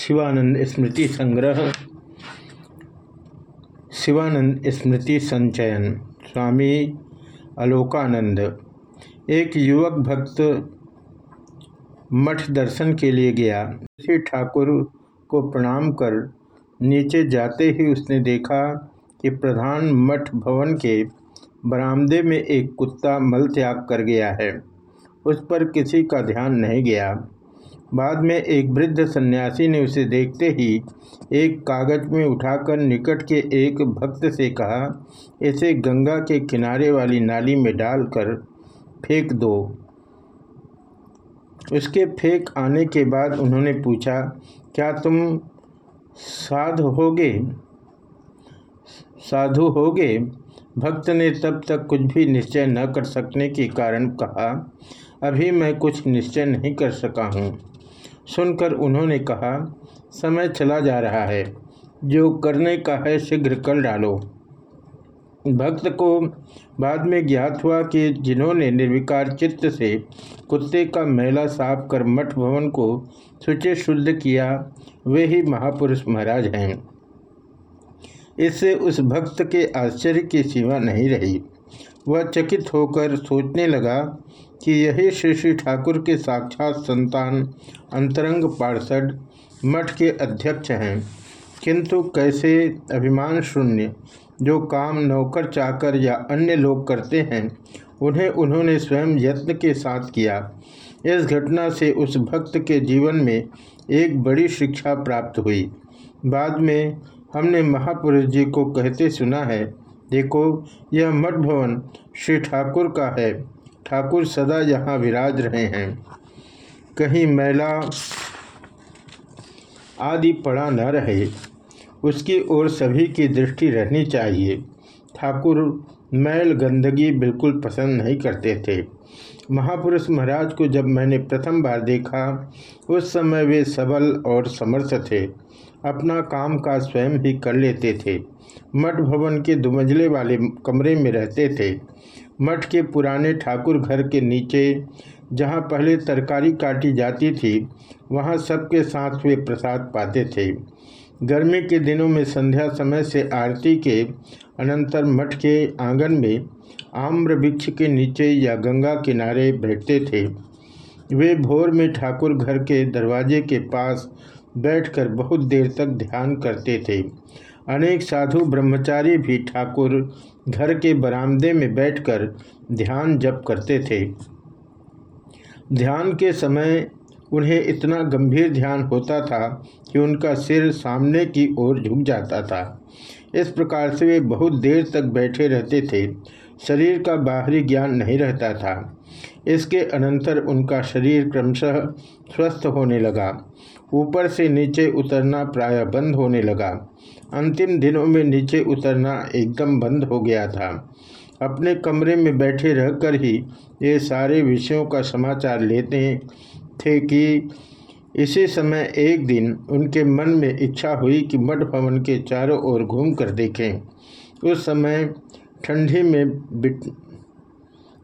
शिवानंद स्मृति संग्रह, शिवानंद स्मृति संचयन, स्वामी अलोकानंद। एक युवक भक्त मठ दर्शन के लिए गया। श्री ठाकुर को प्रणाम कर नीचे जाते ही उसने देखा कि प्रधान मठ भवन के बरामदे में एक कुत्ता मल त्याग कर गया है। उस पर किसी का ध्यान नहीं गया। बाद में एक वृद्ध सन्यासी ने उसे देखते ही एक कागज़ में उठाकर निकट के एक भक्त से कहा, इसे गंगा के किनारे वाली नाली में डालकर फेंक दो। उसके फेंक आने के बाद उन्होंने पूछा, क्या तुम साधु होगे? साधु होगे? भक्त ने तब तक कुछ भी निश्चय न कर सकने के कारण कहा, अभी मैं कुछ निश्चय नहीं कर सका हूँ। सुनकर उन्होंने कहा, समय चला जा रहा है। जो करने का है, शीघ्र कर डालो। भक्त को बाद में ज्ञात हुआ कि जिन्होंने निर्विकार चित्त से कुत्ते का मैला साफ़ कर मठ भवन को शुचि शुद्ध किया, वे ही महापुरुष महाराज हैं। इससे उस भक्त के आश्चर्य की सीमा नहीं रही। वह चकित होकर सोचने लगा कि यही श्री श्री ठाकुर के साक्षात संतान अंतरंग पार्षद मठ के अध्यक्ष हैं। किंतु कैसे अभिमान शून्य, जो काम नौकर चाकर या अन्य लोग करते हैं, उन्हें उन्होंने स्वयं यत्न के साथ किया। इस घटना से उस भक्त के जीवन में एक बड़ी शिक्षा प्राप्त हुई। बाद में हमने महापुरुष जी को कहते सुना है देखो, यह मठ भवन श्री ठाकुर का है। ठाकुर सदा यहाँ विराज रहे हैं। कहीं मैला आदि पड़ा न रहे। उसकी ओर सभी की दृष्टि रहनी चाहिए। ठाकुर मैल गंदगी बिल्कुल पसंद नहीं करते थे। महापुरुष महाराज को जब मैंने प्रथम बार देखा, उस समय वे सबल और समर्थ थे। अपना काम का स्वयं ही कर लेते थे। मठ भवन के दुमंजले वाले कमरे में रहते थे। मठ के पुराने ठाकुर घर के नीचे, जहाँ पहले तरकारी काटी जाती थी, वहाँ सबके साथ वे प्रसाद पाते थे। गर्मी के दिनों में संध्या समय से आरती के अनंतर मठ के आँगन में आम्र वृक्ष के नीचे या गंगा किनारे बैठते थे। वे भोर में ठाकुर घर के दरवाजे के पास बैठकर बहुत देर तक ध्यान करते थे। अनेक साधु ब्रह्मचारी भी ठाकुर घर के बरामदे में बैठकर ध्यान जप करते थे। ध्यान के समय उन्हें इतना गंभीर ध्यान होता था कि उनका सिर सामने की ओर झुक जाता था। इस प्रकार से वे बहुत देर तक बैठे रहते थे। शरीर का बाहरी ज्ञान नहीं रहता था। इसके अनंतर उनका शरीर क्रमशः स्वस्थ होने लगा। ऊपर से नीचे उतरना प्राय बंद होने लगा। अंतिम दिनों में नीचे उतरना एकदम बंद हो गया था। अपने कमरे में बैठे रहकर ही ये सारे विषयों का समाचार लेते थे कि इसी समय एक दिन उनके मन में इच्छा हुई कि मठ भवन के चारों ओर घूम कर देखें। उस समय ठंडी में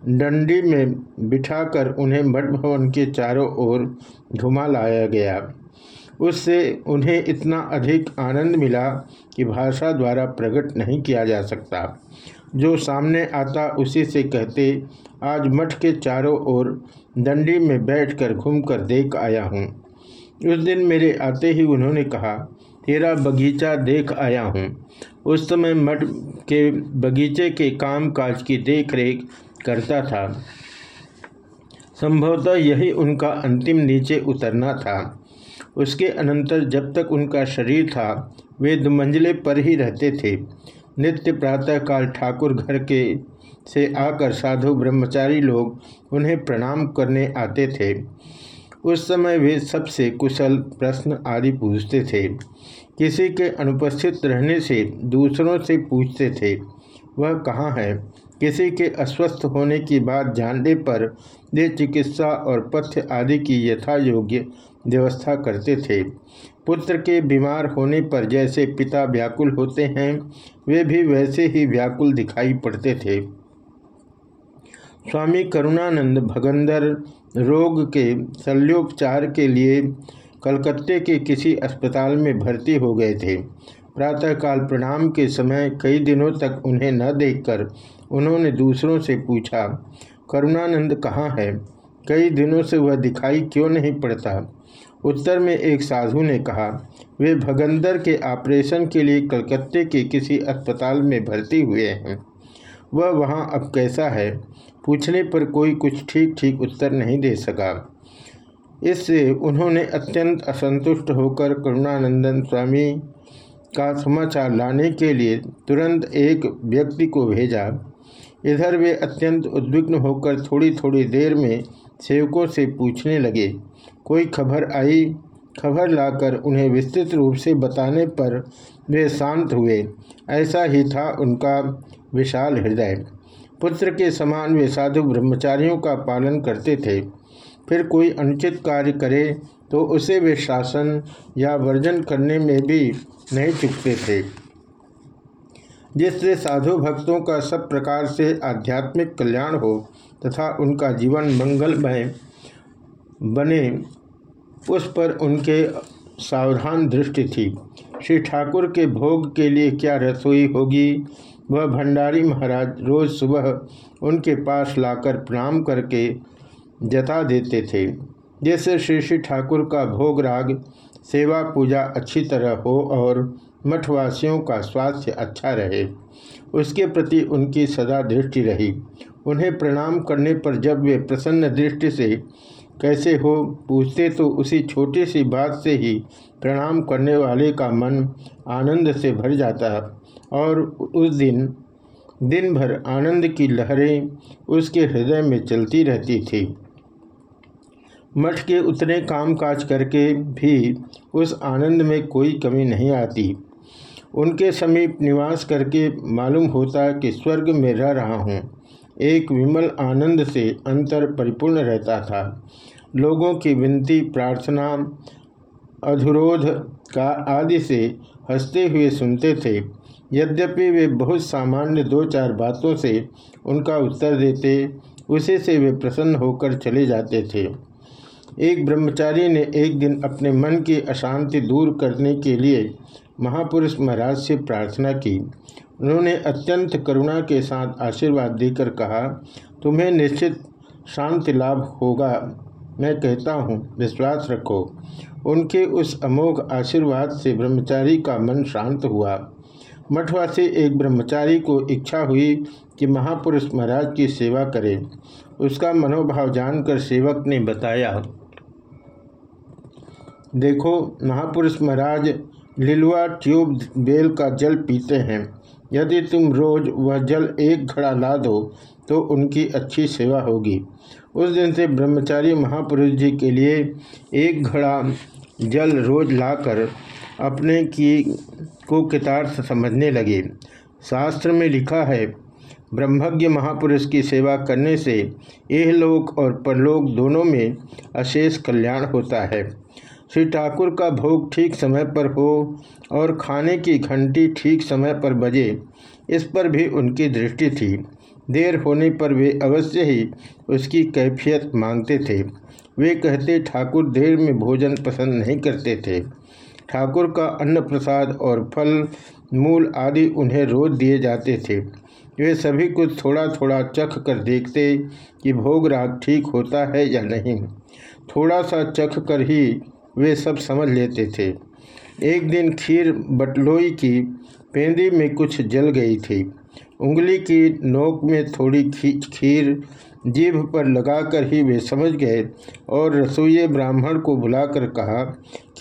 डंडी में बिठाकर उन्हें मठ भवन के चारों ओर घुमा लाया गया। उससे उन्हें इतना अधिक आनंद मिला कि भाषा द्वारा प्रकट नहीं किया जा सकता। जो सामने आता उसी से कहते, आज मठ के चारों ओर दंडी में बैठकर घूमकर देख आया हूँ। उस दिन मेरे आते ही उन्होंने कहा, तेरा बगीचा देख आया हूँ। उस समय मठ के बगीचे के काम काज की देख रेख करता था। संभवतः यही उनका अंतिम नीचे उतरना था। उसके अनंतर जब तक उनका शरीर था, वे दुमंजले पर ही रहते थे। नित्य प्रातःकाल ठाकुर घर के से आकर साधु ब्रह्मचारी लोग उन्हें प्रणाम करने आते थे। उस समय वे सबसे कुशल प्रश्न आदि पूछते थे। किसी के अनुपस्थित रहने से दूसरों से पूछते थे, वह कहाँ है? किसी के अस्वस्थ होने की बात जानने पर वे चिकित्सा और पथ्य आदि की यथा योग्य व्यवस्था करते थे। पुत्र के बीमार होने पर जैसे पिता व्याकुल होते हैं, वे भी वैसे ही व्याकुल दिखाई पड़ते थे। स्वामी करुणानंद भगंदर रोग के शल्योपचार के लिए कलकत्ते के किसी अस्पताल में भर्ती हो गए थे। प्रातःकाल प्रणाम के समय कई दिनों तक उन्हें न देखकर उन्होंने दूसरों से पूछा, करुणानंद कहाँ है? कई दिनों से वह दिखाई क्यों नहीं पड़ता? उत्तर में एक साधु ने कहा, वे भगंदर के ऑपरेशन के लिए कलकत्ते के किसी अस्पताल में भर्ती हुए हैं। वह वहाँ अब कैसा है? पूछने पर कोई कुछ ठीक ठीक उत्तर नहीं दे सका। इससे उन्होंने अत्यंत असंतुष्ट होकर करुणानंदन स्वामी का समाचार लाने के लिए तुरंत एक व्यक्ति को भेजा। इधर वे अत्यंत उद्विग्न होकर थोड़ी थोड़ी देर में सेवकों से पूछने लगे। कोई खबर आई? खबर लाकर उन्हें विस्तृत रूप से बताने पर वे शांत हुए। ऐसा ही था उनका विशाल हृदय। पुत्र के समान वे साधु ब्रह्मचारियों का पालन करते थे। फिर कोई अनुचित कार्य करे तो उसे वे शासन या वर्जन करने में भी नहीं चुकते थे। जिससे साधु भक्तों का सब प्रकार से आध्यात्मिक कल्याण हो तथा उनका जीवन मंगलमय बने, उस पर उनके सावधान दृष्टि थी। श्री ठाकुर के भोग के लिए क्या रसोई होगी? वह भंडारी महाराज रोज सुबह उनके पास लाकर प्रणाम करके जता देते थे। जैसे श्री श्री ठाकुर का भोग राग, सेवा पूजा अच्छी तरह हो और मठवासियों का स्वास्थ्य अच्छा रहे, उसके प्रति उनकी सदा दृष्टि रही। उन्हें प्रणाम करने पर जब वे प्रसन्न दृष्टि से कैसे हो पूछते तो उसी छोटी सी बात से ही प्रणाम करने वाले का मन आनंद से भर जाता और उस दिन दिन भर आनंद की लहरें उसके हृदय में चलती रहती थी। मठ के उतने कामकाज करके भी उस आनंद में कोई कमी नहीं आती। उनके समीप निवास करके मालूम होता कि स्वर्ग में रह रहा हूँ। एक विमल आनंद से अंतर परिपूर्ण रहता था। लोगों की विनती, प्रार्थना, अधुरोध का आदि से हँसते हुए सुनते थे। यद्यपि वे बहुत सामान्य दो चार बातों से उनका उत्तर देते, उसी से वे प्रसन्न होकर चले जाते थे। एक ब्रह्मचारी ने एक दिन अपने मन की अशांति दूर करने के लिए महापुरुष महाराज से प्रार्थना की। उन्होंने अत्यंत करुणा के साथ आशीर्वाद देकर कहा, तुम्हें निश्चित शांति लाभ होगा। मैं कहता हूँ, विश्वास रखो। उनके उस अमोघ आशीर्वाद से ब्रह्मचारी का मन शांत हुआ। मठवासी एक ब्रह्मचारी को इच्छा हुई कि महापुरुष महाराज की सेवा करे। उसका मनोभाव जानकर सेवक ने बताया, देखो, महापुरुष महाराज, लिलुआ ट्यूब बेल का जल पीते हैं। यदि तुम रोज वह जल एक घड़ा ला दो तो उनकी अच्छी सेवा होगी। उस दिन से ब्रह्मचारी महापुरुष जी के लिए एक घड़ा जल रोज लाकर अपने की, को कितार्थ समझने लगे। शास्त्र में लिखा है, ब्रह्मज्ञ महापुरुष की सेवा करने से यह लोक और परलोक दोनों में अशेष कल्याण होता है। श्री ठाकुर का भोग ठीक समय पर हो और खाने की घंटी ठीक समय पर बजे, इस पर भी उनकी दृष्टि थी। देर होने पर वे अवश्य ही उसकी कैफियत मांगते थे। वे कहते, ठाकुर, देर में भोजन पसंद नहीं करते थे। ठाकुर का अन्न प्रसाद और फल, मूल आदि उन्हें रोज दिए जाते थे। वे सभी कुछ थोड़ा थोड़ा चख कर देखते कि भोग राग ठीक होता है या नहीं। थोड़ा सा चख कर ही वे सब समझ लेते थे। एक दिन खीर बटलोई की पेंदी में कुछ जल गई थी। उंगली की नोक में थोड़ी खीर जीभ पर लगाकर ही वे समझ गए और रसोई ब्राह्मण को बुलाकर कहा,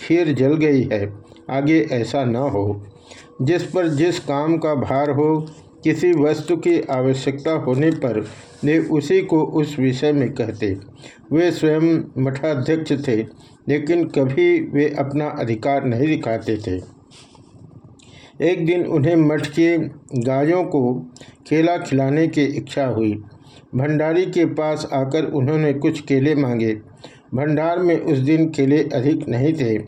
खीर जल गई है, आगे ऐसा न हो। जिस पर जिस काम का भार हो, किसी वस्तु की आवश्यकता होने पर वे उसी को उस विषय में कहते। वे स्वयं मठाध्यक्ष थे, लेकिन कभी वे अपना अधिकार नहीं दिखाते थे। एक दिन उन्हें मठ के गायों को केला खिलाने की इच्छा हुई। भंडारी के पास आकर उन्होंने कुछ केले मांगे। भंडार में उस दिन केले अधिक नहीं थे।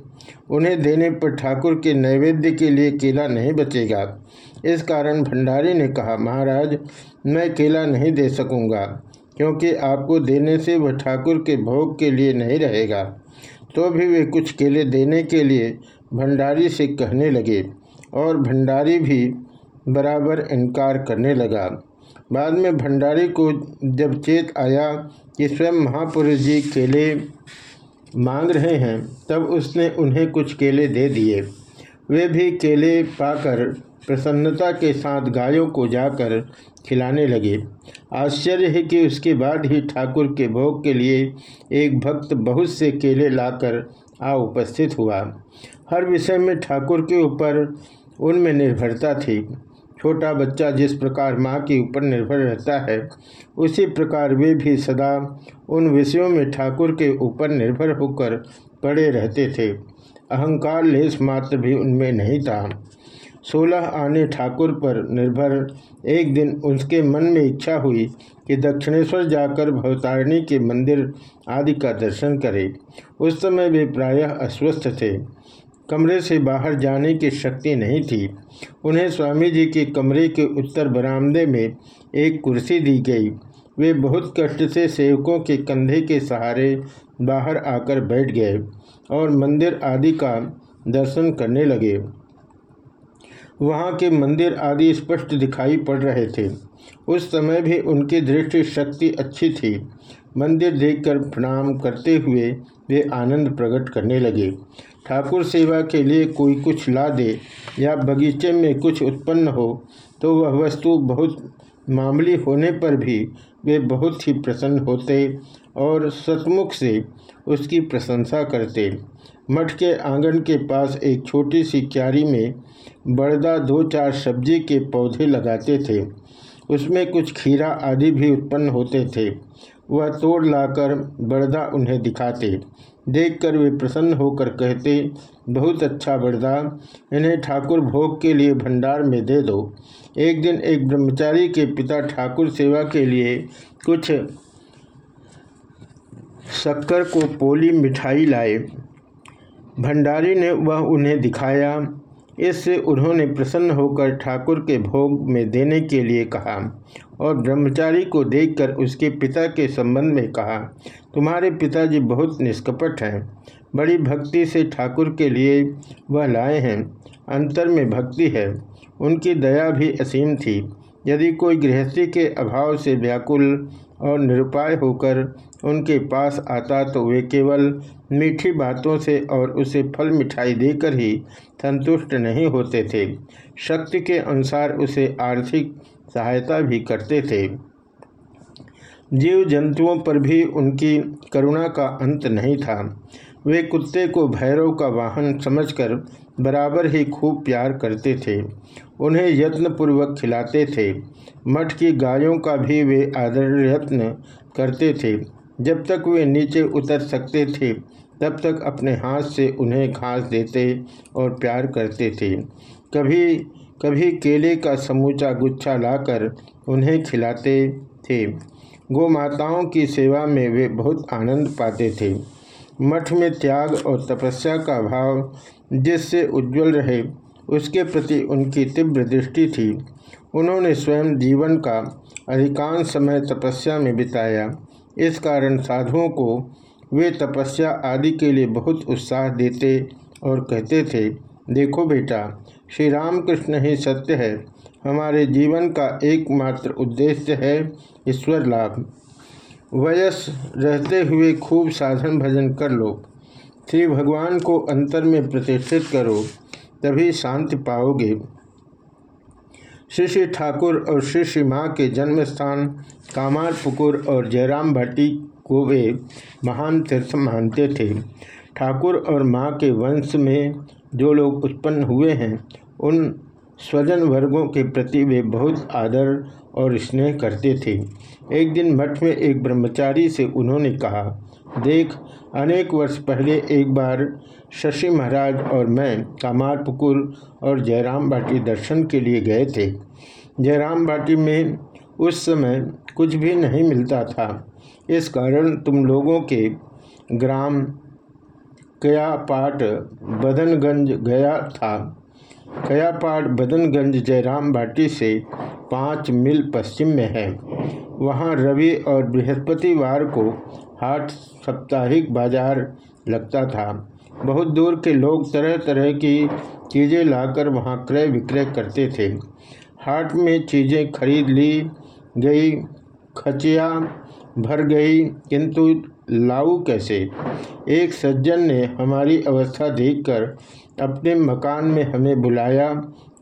उन्हें देने पर ठाकुर के नैवेद्य के लिए केला नहीं बचेगा। इस कारण भंडारी ने कहा, महाराज, मैं केला नहीं दे सकूँगा, क्योंकि आपको देने से वह ठाकुर के भोग के लिए नहीं रहेगा तो भी वे कुछ केले देने के लिए भंडारी से कहने लगे, और भंडारी भी बराबर इनकार करने लगा। बाद में भंडारी को जब चेत आया कि स्वयं महापुरुष जी केले मांग रहे हैं, तब उसने उन्हें कुछ केले दे दिए। वे भी केले पाकर प्रसन्नता के साथ गायों को जाकर खिलाने लगे। आश्चर्य है कि उसके बाद ही ठाकुर के भोग के लिए एक भक्त बहुत से केले लाकर आ उपस्थित हुआ। हर विषय में ठाकुर के ऊपर उनमें निर्भरता थी। छोटा बच्चा जिस प्रकार माँ के ऊपर निर्भर रहता है, उसी प्रकार वे भी सदा उन विषयों में ठाकुर के ऊपर निर्भर होकर पड़े रहते थे। अहंकार लेस मात्र भी उनमें नहीं था। सोलह आने ठाकुर पर निर्भर। एक दिन उसके मन में इच्छा हुई कि दक्षिणेश्वर जाकर भवतारिणी के मंदिर आदि का दर्शन करे। उस समय वे प्रायः अस्वस्थ थे। कमरे से बाहर जाने की शक्ति नहीं थी। उन्हें स्वामी जी के कमरे के उत्तर बरामदे में एक कुर्सी दी गई। वे बहुत कष्ट से सेवकों के कंधे के सहारे बाहर आकर बैठ गए और मंदिर आदि का दर्शन करने लगे। वहाँ के मंदिर आदि स्पष्ट दिखाई पड़ रहे थे। उस समय भी उनकी दृष्टि शक्ति अच्छी थी। मंदिर देखकर प्रणाम करते हुए वे आनंद प्रकट करने लगे। ठाकुर सेवा के लिए कोई कुछ ला दे या बगीचे में कुछ उत्पन्न हो तो वह वस्तु बहुत मामूली होने पर भी वे बहुत ही प्रसन्न होते और सतमुख से उसकी प्रशंसा करते। मठ के आँगन के पास एक छोटी सी क्यारी में बड़दा दो चार सब्ज़ी के पौधे लगाते थे। उसमें कुछ खीरा आदि भी उत्पन्न होते थे। वह तोड़ लाकर बड़दा उन्हें दिखाते। देखकर वे प्रसन्न होकर कहते, बहुत अच्छा बड़दा, इन्हें ठाकुर भोग के लिए भंडार में दे दो। एक दिन एक ब्रह्मचारी के पिता ठाकुर सेवा के लिए कुछ शक्कर को पोली मिठाई लाए। भंडारी ने वह उन्हें दिखाया। इससे उन्होंने प्रसन्न होकर ठाकुर के भोग में देने के लिए कहा और ब्रह्मचारी को देखकर उसके पिता के संबंध में कहा, तुम्हारे पिताजी बहुत निष्कपट हैं। बड़ी भक्ति से ठाकुर के लिए वह लाए हैं। अंतर में भक्ति है। उनकी दया भी असीम थी। यदि कोई गृहस्थी के अभाव से व्याकुल और निरुपाय होकर उनके पास आता तो वे केवल मीठी बातों से और उसे फल मिठाई देकर ही संतुष्ट नहीं होते थे। शक्ति के अनुसार उसे आर्थिक सहायता भी करते थे। जीव जंतुओं पर भी उनकी करुणा का अंत नहीं था। वे कुत्ते को भैरव का वाहन समझकर बराबर ही खूब प्यार करते थे। उन्हें यत्नपूर्वक खिलाते थे। मठ की गायों का भी वे आदर यत्न करते थे। जब तक वे नीचे उतर सकते थे, तब तक अपने हाथ से उन्हें घास देते और प्यार करते थे। कभी कभी केले का समूचा गुच्छा लाकर उन्हें खिलाते थे। गौ माताओं की सेवा में वे बहुत आनंद पाते थे। मठ में त्याग और तपस्या का भाव जिससे उज्जवल रहे उसके प्रति उनकी तीव्र दृष्टि थी। उन्होंने स्वयं जीवन का अधिकांश समय तपस्या में बिताया। इस कारण साधुओं को वे तपस्या आदि के लिए बहुत उत्साह देते और कहते थे, देखो बेटा श्री रामकृष्ण ही सत्य है। हमारे जीवन का एकमात्र उद्देश्य है ईश्वर लाभ। वयस रहते हुए खूब साधन भजन कर लो। श्री भगवान को अंतर में प्रतिष्ठित करो। तभी शांति पाओगे। श्री श्री ठाकुर और श्री श्री माँ के जन्म स्थान कामार पुकुर और जयराम भट्टी को वे महान तीर्थ मानते थे। ठाकुर और माँ के वंश में जो लोग उत्पन्न हुए हैं, उन स्वजन वर्गों के प्रति वे बहुत आदर और स्नेह करते थे। एक दिन मठ में एक ब्रह्मचारी से उन्होंने कहा, देख, अनेक वर्ष पहले एक बार शशि महाराज और मैं कामार पुकुर और जयराम बाटी दर्शन के लिए गए थे। जयराम बाटी में उस समय कुछ भी नहीं मिलता था। इस कारण तुम लोगों के ग्राम कयापाट बदनगंज गया था। कयापाट बदनगंज जयराम बाटी से पाँच मील पश्चिम में है। वहाँ रवि और बृहस्पतिवार को हाट साप्ताहिक बाज़ार लगता था। बहुत दूर के लोग तरह तरह की चीज़ें लाकर वहाँ क्रय विक्रय करते थे। हाट में चीज़ें खरीद ली गई, खचिया भर गई, किंतु लाऊ कैसे? एक सज्जन ने हमारी अवस्था देखकर अपने मकान में हमें बुलाया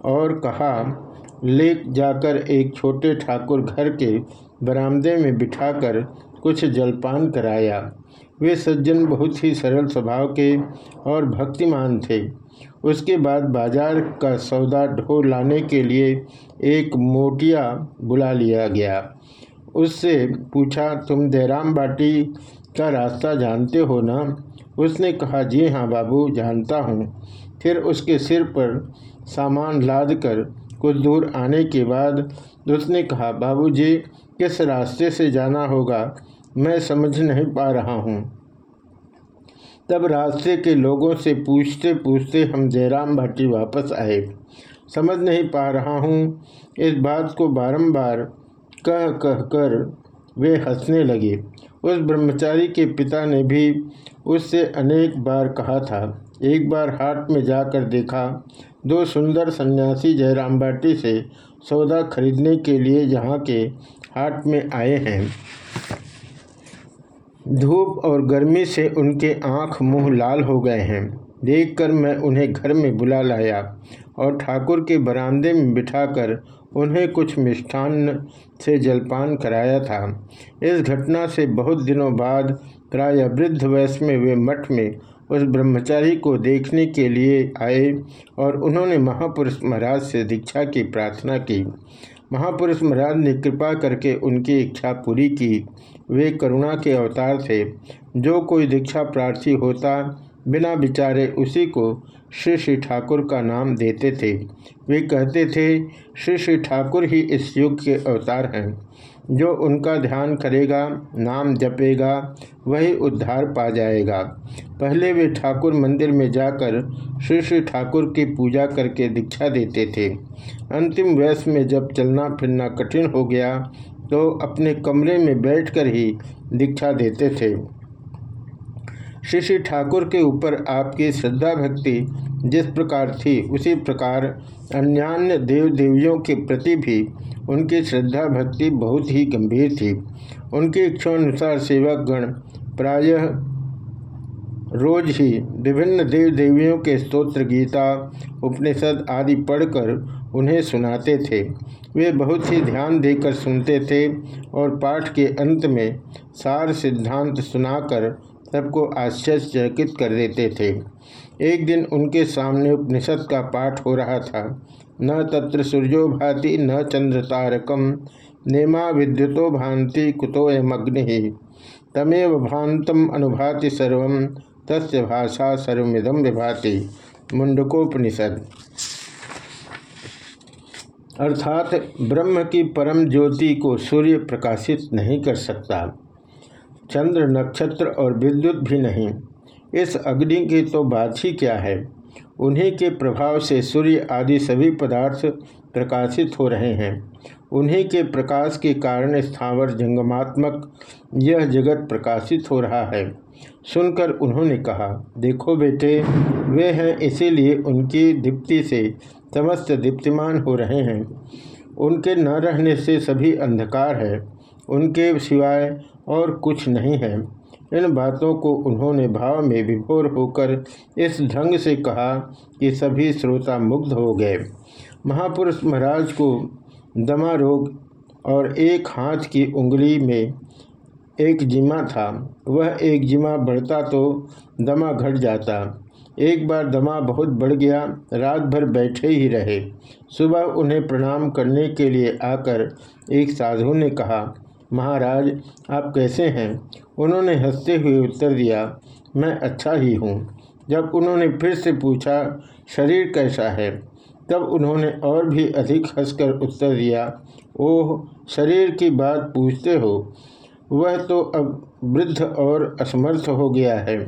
और कहा ले जाकर एक छोटे ठाकुर घर के बरामदे में बिठाकर कुछ जलपान कराया। वे सज्जन बहुत ही सरल स्वभाव के और भक्तिमान थे। उसके बाद बाज़ार का सौदा ढो लाने के लिए एक मोटिया बुला लिया गया। उससे पूछा, तुम देराम बाटी का रास्ता जानते हो ना? उसने कहा, जी हाँ बाबू, जानता हूँ। फिर उसके सिर पर सामान लाद कर कुछ दूर आने के बाद उसने कहा, बाबूजी, किस रास्ते से जाना होगा? मैं समझ नहीं पा रहा हूँ। तब रास्ते के लोगों से पूछते पूछते हम जयराम भाटी वापस आए। समझ नहीं पा रहा हूँ। इस बात को बारंबार कह कह कर वे हंसने लगे। उस ब्रह्मचारी के पिता ने भी उससे अनेक बार कहा था। एक बार हाट में जाकर देखा, दो सुंदर सन्यासी जयराम बाटी से सौदा खरीदने के लिए यहाँ के हाट में आए हैं। धूप और गर्मी से उनके आँख मुँह लाल हो गए हैं। देखकर मैं उन्हें घर में बुला लाया और ठाकुर के बरामदे में बिठाकर उन्हें कुछ मिष्ठान्न से जलपान कराया था। इस घटना से बहुत दिनों बाद प्राय वृद्ध वयस में वे मठ में उस ब्रह्मचारी को देखने के लिए आए और उन्होंने महापुरुष महाराज से दीक्षा की प्रार्थना की। महापुरुष महाराज ने कृपा करके उनकी इच्छा पूरी की। वे करुणा के अवतार थे। जो कोई दीक्षा प्रार्थी होता, बिना विचारे उसी को श्री श्री ठाकुर का नाम देते थे। वे कहते थे, श्री श्री ठाकुर ही इस युग के अवतार हैं। जो उनका ध्यान करेगा, नाम जपेगा, वही उद्धार पा जाएगा। पहले वे ठाकुर मंदिर में जाकर श्री श्री ठाकुर की पूजा करके दीक्षा देते थे। अंतिम वयस में जब चलना फिरना कठिन हो गया तो अपने कमरे में बैठकर ही दीक्षा देते थे। श्री श्री ठाकुर के ऊपर आपकी श्रद्धा भक्ति जिस प्रकार थी, उसी प्रकार अन्यान्य देव देवियों के प्रति भी उनकी श्रद्धा भक्ति बहुत ही गंभीर थी। उनकी इच्छानुसार सेवक गण प्रायः रोज ही विभिन्न देव देवियों के स्तोत्र, गीता, उपनिषद आदि पढ़कर उन्हें सुनाते थे। वे बहुत ही ध्यान देकर सुनते थे और पाठ के अंत में सार सिद्धांत सुनाकर सबको आश्चर्यचकित कर देते थे। एक दिन उनके सामने उपनिषद का पाठ हो रहा था। न तत्र सूर्यो भाति, न चंद्र तारकम नेमा विद्युतो भांति कुतोयमग्नि तमेव भांतम अनुभाति सर्व, तस्य भाषा सर्विदम विभाति। मुंडकोपनिषद अर्थात ब्रह्म की परम ज्योति को सूर्य प्रकाशित नहीं कर सकता। चंद्र, नक्षत्र और विद्युत भी नहीं। इस अग्नि की तो बात ही क्या है? उन्हीं के प्रभाव से सूर्य आदि सभी पदार्थ प्रकाशित हो रहे हैं। उन्हीं के प्रकाश के कारण स्थावर जंगमात्मक यह जगत प्रकाशित हो रहा है। सुनकर उन्होंने कहा, देखो बेटे, वे हैं इसीलिए उनकी दीप्ति से समस्त दीप्तिमान हो रहे हैं। उनके न रहने से सभी अंधकार है। उनके सिवाय और कुछ नहीं है। इन बातों को उन्होंने भाव में विभोर होकर इस ढंग से कहा कि सभी श्रोता मुग्ध हो गए। महापुरुष महाराज को दमा रोग और एक हाथ की उंगली में एक जिमा था। वह एक जिमा बढ़ता तो दमा घट जाता। एक बार दमा बहुत बढ़ गया, रात भर बैठे ही रहे। सुबह उन्हें प्रणाम करने के लिए आकर एक साधु ने कहा महाराज, आप कैसे हैं? उन्होंने हँसते हुए उत्तर दिया, मैं अच्छा ही हूँ। जब उन्होंने फिर से पूछा, शरीर कैसा है? तब उन्होंने और भी अधिक हंसकर उत्तर दिया, ओह, शरीर की बात पूछते हो? वह तो अब वृद्ध और असमर्थ हो गया है,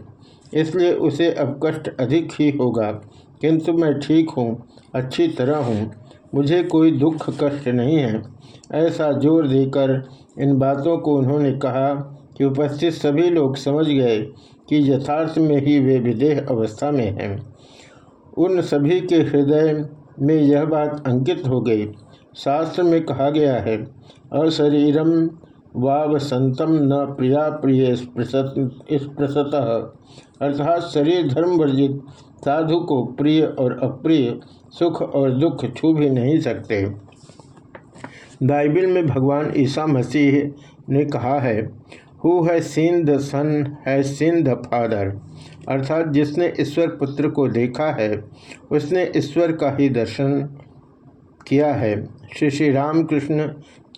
इसलिए उसे अब कष्ट अधिक ही होगा। किंतु मैं ठीक हूँ, अच्छी तरह हूँ, मुझे कोई दुख कष्ट नहीं है। ऐसा ज़ोर देकर इन बातों को उन्होंने कहा कि उपस्थित सभी लोग समझ गए कि यथार्थ में ही वे विदेह अवस्था में हैं। उन सभी के हृदय में यह बात अंकित हो गई। शास्त्र में कहा गया है अशरीरम वावसंतम न प्रिया प्रिय स्पृशत। अर्थात शरीर धर्म वर्जित साधु को प्रिय और अप्रिय, सुख और दुख छू भी नहीं सकते। बाइबिल में भगवान ईसा मसीह ने कहा है, हु है सीन द सन, है सीन द फादर। अर्थात जिसने ईश्वर पुत्र को देखा है, उसने ईश्वर का ही दर्शन किया है। श्री श्री रामकृष्ण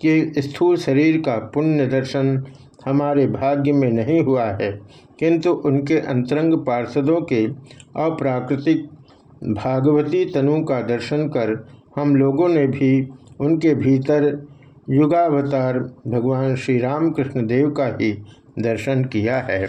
के स्थूल शरीर का पुण्य दर्शन हमारे भाग्य में नहीं हुआ है, किंतु उनके अंतरंग पार्षदों के अप्राकृतिक भागवती तनु का दर्शन कर हम लोगों ने भी उनके भीतर युगावतार भगवान श्री राम कृष्ण देव का ही दर्शन किया है।